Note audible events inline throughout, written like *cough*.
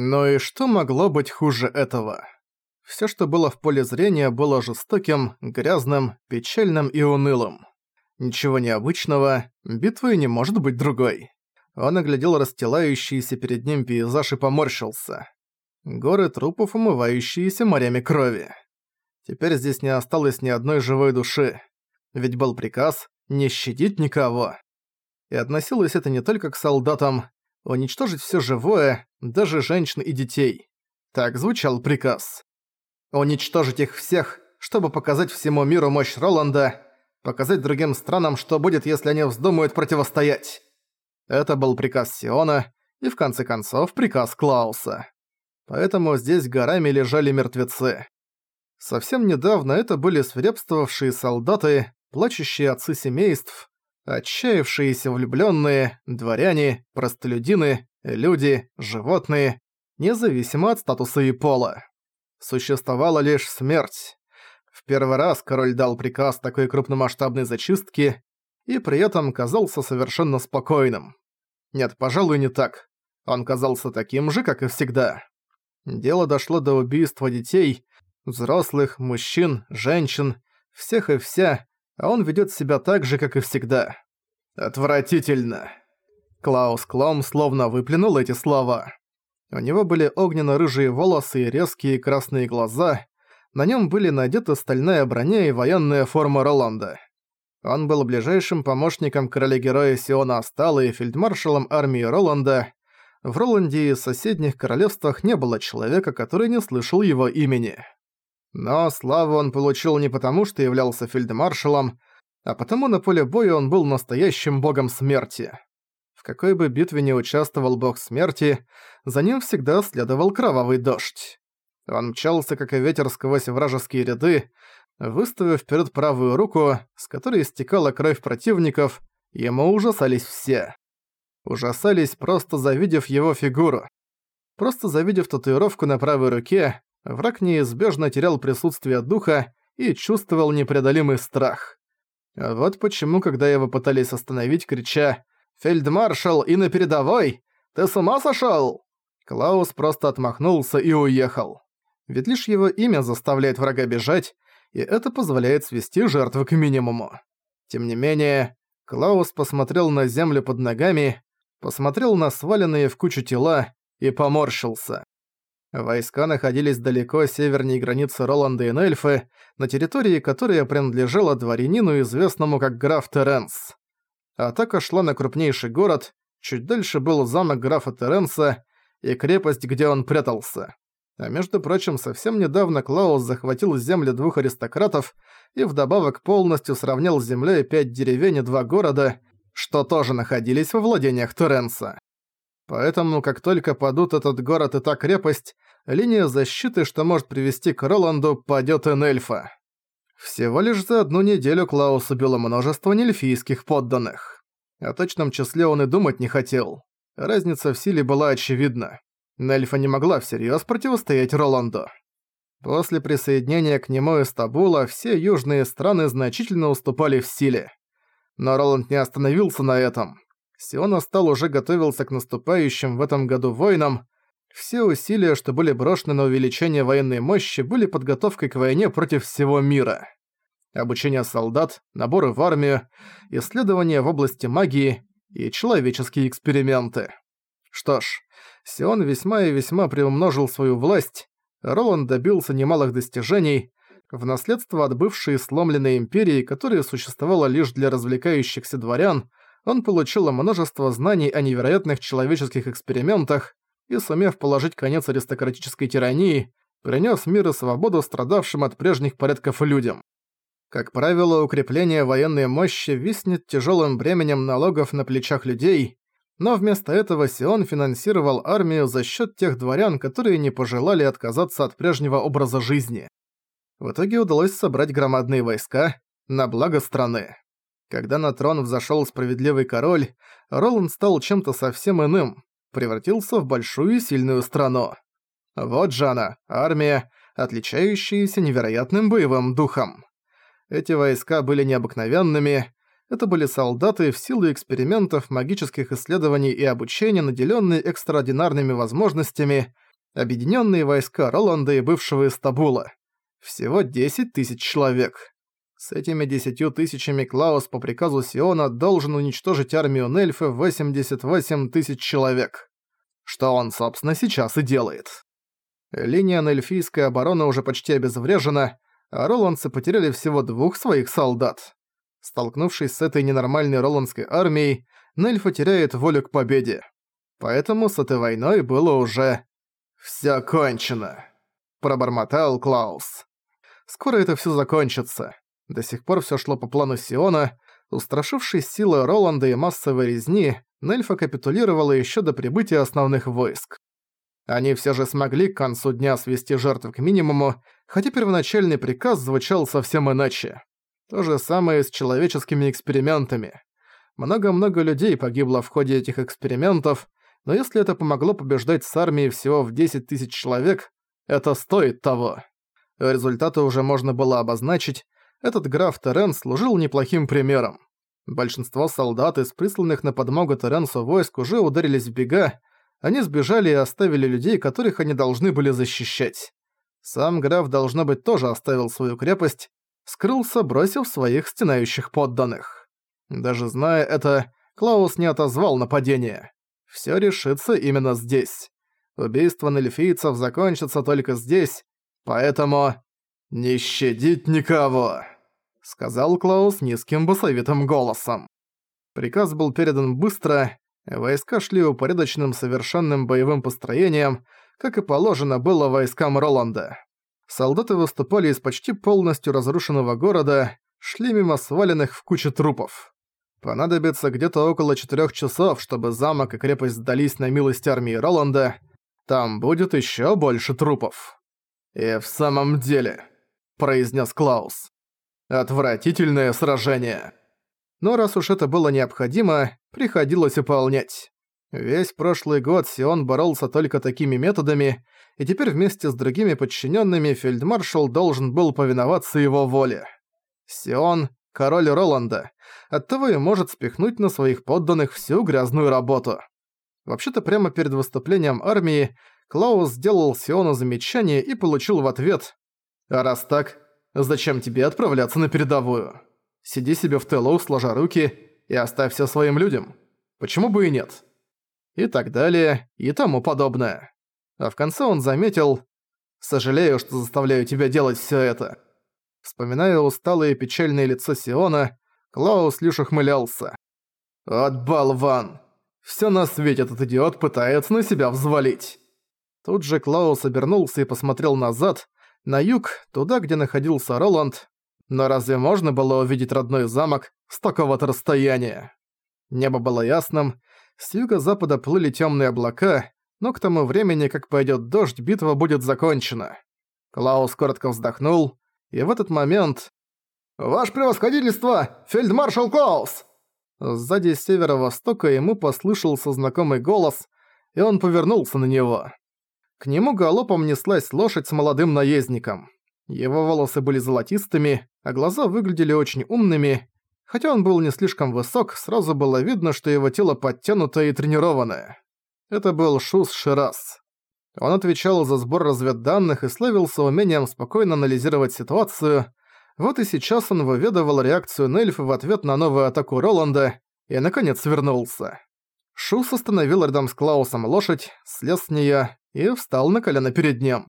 Но и что могло быть хуже этого? Всё, что было в поле зрения, было жестоким, грязным, печальным и унылым. Ничего необычного, битвы не может быть другой. Он оглядел расстилающийся перед ним пейзаж и поморщился. Горы трупов, умывающиеся морями крови. Теперь здесь не осталось ни одной живой души. Ведь был приказ не щадить никого. И относилось это не только к солдатам, уничтожить все живое, даже женщин и детей. Так звучал приказ. Уничтожить их всех, чтобы показать всему миру мощь Роланда, показать другим странам, что будет, если они вздумают противостоять. Это был приказ Сиона и, в конце концов, приказ Клауса. Поэтому здесь горами лежали мертвецы. Совсем недавно это были свирепствовавшие солдаты, плачущие отцы семейств, отчаявшиеся влюбленные, дворяне, простолюдины, люди, животные, независимо от статуса и пола. Существовала лишь смерть. В первый раз король дал приказ такой крупномасштабной зачистки и при этом казался совершенно спокойным. Нет, пожалуй, не так. Он казался таким же, как и всегда. Дело дошло до убийства детей, взрослых, мужчин, женщин, всех и вся, он ведёт себя так же, как и всегда. Отвратительно. Клаус Клом словно выплюнул эти слова. У него были огненно-рыжие волосы и резкие красные глаза, на нем были надеты стальная броня и военная форма Роланда. Он был ближайшим помощником короля-героя Сиона Астала и фельдмаршалом армии Роланда. В Роланде и соседних королевствах не было человека, который не слышал его имени. Но славу он получил не потому, что являлся фельдмаршалом, а потому на поле боя он был настоящим богом смерти. В какой бы битве ни участвовал бог смерти, за ним всегда следовал кровавый дождь. Он мчался, как и ветер сквозь вражеские ряды, выставив вперед правую руку, с которой истекала кровь противников, ему ужасались все. Ужасались, просто завидев его фигуру. Просто завидев татуировку на правой руке, враг неизбежно терял присутствие духа и чувствовал непреодолимый страх. вот почему, когда его пытались остановить, крича «Фельдмаршал и на передовой! Ты с ума сошёл?» Клаус просто отмахнулся и уехал. Ведь лишь его имя заставляет врага бежать, и это позволяет свести жертвы к минимуму. Тем не менее, Клаус посмотрел на землю под ногами, посмотрел на сваленные в кучу тела и поморщился. Войска находились далеко севернее границы Роланда и Нельфы, на территории которой принадлежала дворянину, известному как граф Теренс. Атака шла на крупнейший город, чуть дальше был замок графа Теренса и крепость, где он прятался. А между прочим, совсем недавно Клаус захватил земли двух аристократов и вдобавок полностью сравнял с землей пять деревень и два города, что тоже находились во владениях Теренса. Поэтому, как только падут этот город и та крепость, линия защиты, что может привести к Роланду, падёт Энельфа. Всего лишь за одну неделю Клаус убил множество нельфийских подданных. О точном числе он и думать не хотел. Разница в силе была очевидна. Нельфа не могла всерьёз противостоять Роланду. После присоединения к нему из Табула все южные страны значительно уступали в силе. Но Роланд не остановился на этом. Сиона стал уже готовился к наступающим в этом году войнам, все усилия, что были брошены на увеличение военной мощи, были подготовкой к войне против всего мира. Обучение солдат, наборы в армию, исследования в области магии и человеческие эксперименты. Что ж, Сион весьма и весьма приумножил свою власть, Роланд добился немалых достижений, в наследство от бывшей сломленной империи, которая существовала лишь для развлекающихся дворян, он получил множество знаний о невероятных человеческих экспериментах, и, сумев положить конец аристократической тирании, принес мир и свободу страдавшим от прежних порядков людям. Как правило, укрепление военной мощи виснет тяжелым бременем налогов на плечах людей, но вместо этого Сион финансировал армию за счет тех дворян, которые не пожелали отказаться от прежнего образа жизни. В итоге удалось собрать громадные войска на благо страны. Когда на трон взошел справедливый король, Роланд стал чем-то совсем иным, превратился в большую сильную страну. Вот же она, армия, отличающаяся невероятным боевым духом. Эти войска были необыкновенными, это были солдаты в силу экспериментов, магических исследований и обучения, наделенные экстраординарными возможностями, объединенные войска Роланда и бывшего Истабула. Всего 10 тысяч человек. С этими десятью тысячами Клаус по приказу Сиона должен уничтожить армию Нельфы в 88 тысяч человек. Что он, собственно, сейчас и делает. Линия Нельфийской обороны уже почти обезврежена, а роландцы потеряли всего двух своих солдат. Столкнувшись с этой ненормальной роландской армией, Нельфа теряет волю к победе. Поэтому с этой войной было уже... «Всё кончено», – пробормотал Клаус. «Скоро это всё закончится. До сих пор всё шло по плану Сиона. Устрашившись силы Роланда и массовой резни, Нельфа капитулировала ещё до прибытия основных войск. Они всё же смогли к концу дня свести жертв к минимуму, хотя первоначальный приказ звучал совсем иначе. То же самое с человеческими экспериментами. Много-много людей погибло в ходе этих экспериментов, но если это помогло побеждать с армией всего в 10 тысяч человек, это стоит того. Результаты уже можно было обозначить, этот граф Терен служил неплохим примером. Большинство солдат из присланных на подмогу Теренсу войск уже ударились в бега, они сбежали и оставили людей, которых они должны были защищать. Сам граф, должно быть, тоже оставил свою крепость, скрылся, бросив своих стенающих подданных. Даже зная это, Клаус не отозвал нападение. Всё решится именно здесь. Убийство нельфийцев закончится только здесь, поэтому... «Не щадить никого!» — сказал Клаус низким басовитым голосом. Приказ был передан быстро, войска шли упорядоченным совершенным боевым построением, как и положено было войскам Роланда. Солдаты выступали из почти полностью разрушенного города, шли мимо сваленных в кучу трупов. Понадобится где-то около четырех часов, чтобы замок и крепость сдались на милость армии Роланда. Там будет еще больше трупов. «И в самом деле», — произнес Клаус, — «отвратительное сражение». Но раз уж это было необходимо, приходилось выполнять. Весь прошлый год Сион боролся только такими методами, и теперь вместе с другими подчиненными фельдмаршал должен был повиноваться его воле. Сион — король Роланда, оттого и может спихнуть на своих подданных всю грязную работу. Вообще-то прямо перед выступлением армии Клаус сделал Сиону замечание и получил в ответ «А раз так, зачем тебе отправляться на передовую? Сиди себе в тылу, сложа руки, и оставь все своим людям. Почему бы и нет?» И так далее, и тому подобное. А в конце он заметил «Сожалею, что заставляю тебя делать все это». Вспоминая усталое и печальное лицо Сиона, Клаус лишь ухмылялся. «От болван! Всё на свете этот идиот пытается на себя взвалить!» Тут же Клаус обернулся и посмотрел назад, на юг, туда, где находился Роланд. Но разве можно было увидеть родной замок с такого-то расстояния? Небо было ясным, с юго-запада плыли тёмные облака, но к тому времени, как пойдет дождь, битва будет закончена. Клаус коротко вздохнул, и в этот момент... «Ваше превосходительство! Фельдмаршал Клаус!» Сзади с северо-востока ему послышался знакомый голос, и он повернулся на него. К нему галопом неслась лошадь с молодым наездником. Его волосы были золотистыми, а глаза выглядели очень умными. Хотя он был не слишком высок, сразу было видно, что его тело подтянутое и тренированное. Это был Шус Ширас. Он отвечал за сбор разведданных и славился умением спокойно анализировать ситуацию. Вот и сейчас он выведывал реакцию Нельфа в ответ на новую атаку Роланда и, наконец, вернулся. Шус остановил рядом с Клаусом лошадь, слез с неё и встал на колено перед ним.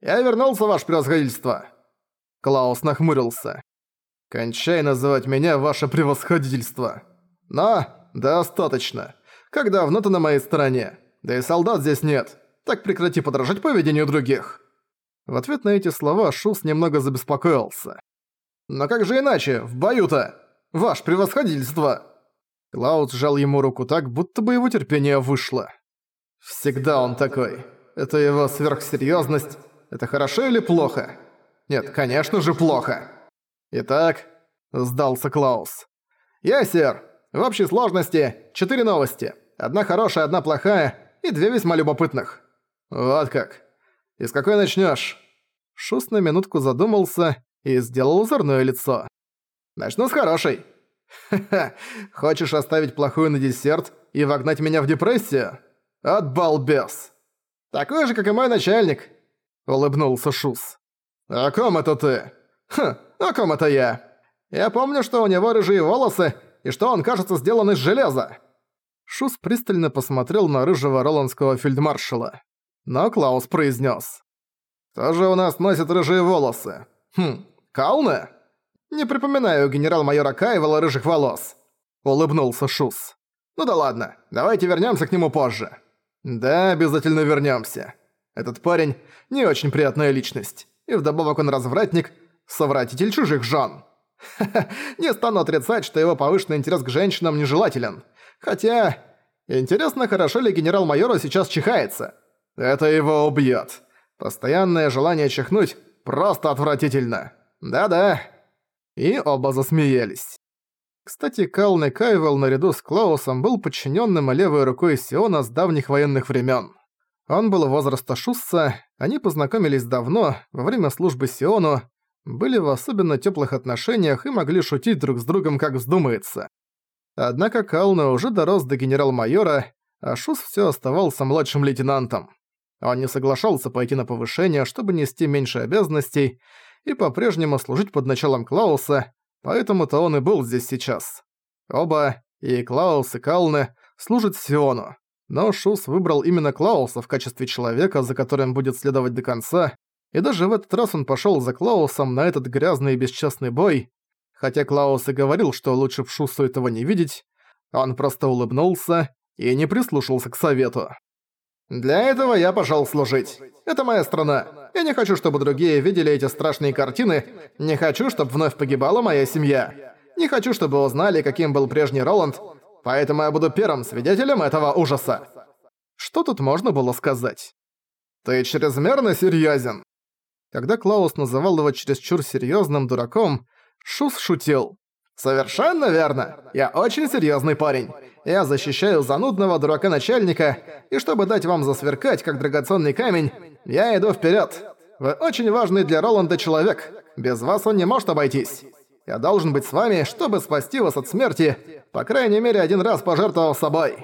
«Я вернулся, ваше превосходительство!» Клаус нахмурился. «Кончай называть меня ваше превосходительство!» «Но, достаточно!» Как давно ты на моей стороне? Да и солдат здесь нет. Так прекрати подражать поведению других». В ответ на эти слова Шус немного забеспокоился. «Но как же иначе, в бою-то? Ваш превосходительство!» Клауд сжал ему руку так, будто бы его терпение вышло. «Всегда он такой. Это его сверхсерьёзность. Это хорошо или плохо?» «Нет, конечно же плохо!» «Итак», — сдался Клаус. «Я, сэр, в общей сложности четыре новости. Одна хорошая, одна плохая и две весьма любопытных. Вот как. И с какой начнёшь? Шус на минутку задумался и сделал озорное лицо. Начну с хорошей. *laughs* Хочешь оставить плохую на десерт и вогнать меня в депрессию? От балбес. «Такой же, как и мой начальник», — улыбнулся Шус. «О ком это ты?» «Хм, о ком это я?» «Я помню, что у него рыжие волосы, и что он, кажется, сделан из железа». Шус пристально посмотрел на рыжего роландского фельдмаршала. Но Клаус произнес: «Кто же у нас носит рыжие волосы? Хм, Кауне?» «Не припоминаю генерал-майора Кайвела рыжих волос», — улыбнулся Шус. «Ну да ладно, давайте вернемся к нему позже». «Да, обязательно вернемся. Этот парень — не очень приятная личность, и вдобавок он развратник, совратитель чужих жен. не стану отрицать, что его повышенный интерес к женщинам нежелателен. Хотя, интересно, хорошо ли генерал-майору сейчас чихается? Это его убьет. Постоянное желание чихнуть просто отвратительно. Да-да. И оба засмеялись. Кстати, Калн Кайвел наряду с Клаусом был подчиненным левой рукой Сиона с давних военных времен. Он был возраста Шусса, они познакомились давно, во время службы Сиону, были в особенно теплых отношениях и могли шутить друг с другом как вздумается. Однако Кална уже дорос до генерал-майора, а Шус все оставался младшим лейтенантом. Он не соглашался пойти на повышение, чтобы нести меньше обязанностей и по-прежнему служить под началом Клауса, поэтому-то он и был здесь сейчас. Оба, и Клаус, и Калне, служат Сиону. Но Шус выбрал именно Клауса в качестве человека, за которым будет следовать до конца, и даже в этот раз он пошёл за Клаусом на этот грязный и бесчестный бой. Хотя Клаус и говорил, что лучше в Шусу этого не видеть, он просто улыбнулся и не прислушался к совету. «Для этого я пошёл служить. Это моя страна. Я не хочу, чтобы другие видели эти страшные картины. Не хочу, чтобы вновь погибала моя семья. Не хочу, чтобы узнали, каким был прежний Роланд. Поэтому я буду первым свидетелем этого ужаса». Что тут можно было сказать? «Ты чрезмерно серьёзен», когда Клаус называл его чересчур серьёзным дураком, Шус шутил. «Совершенно верно. Я очень серьёзный парень. Я защищаю занудного дурака-начальника, и чтобы дать вам засверкать, как драгоценный камень, я иду вперёд. Вы очень важный для Роланда человек. Без вас он не может обойтись. Я должен быть с вами, чтобы спасти вас от смерти, по крайней мере, один раз пожертвовав собой».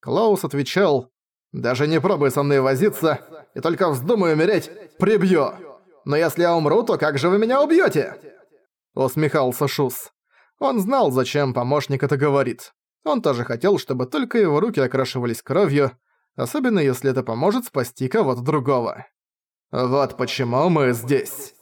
Клаус отвечал, «Даже не пробуй со мной возиться, и только вздумай умереть, прибью». Но если я умру, то как же вы меня убьёте?» Усмехался Шус. Он знал, зачем помощник это говорит. Он тоже хотел, чтобы только его руки окрашивались кровью, особенно если это поможет спасти кого-то другого. «Вот почему мы здесь».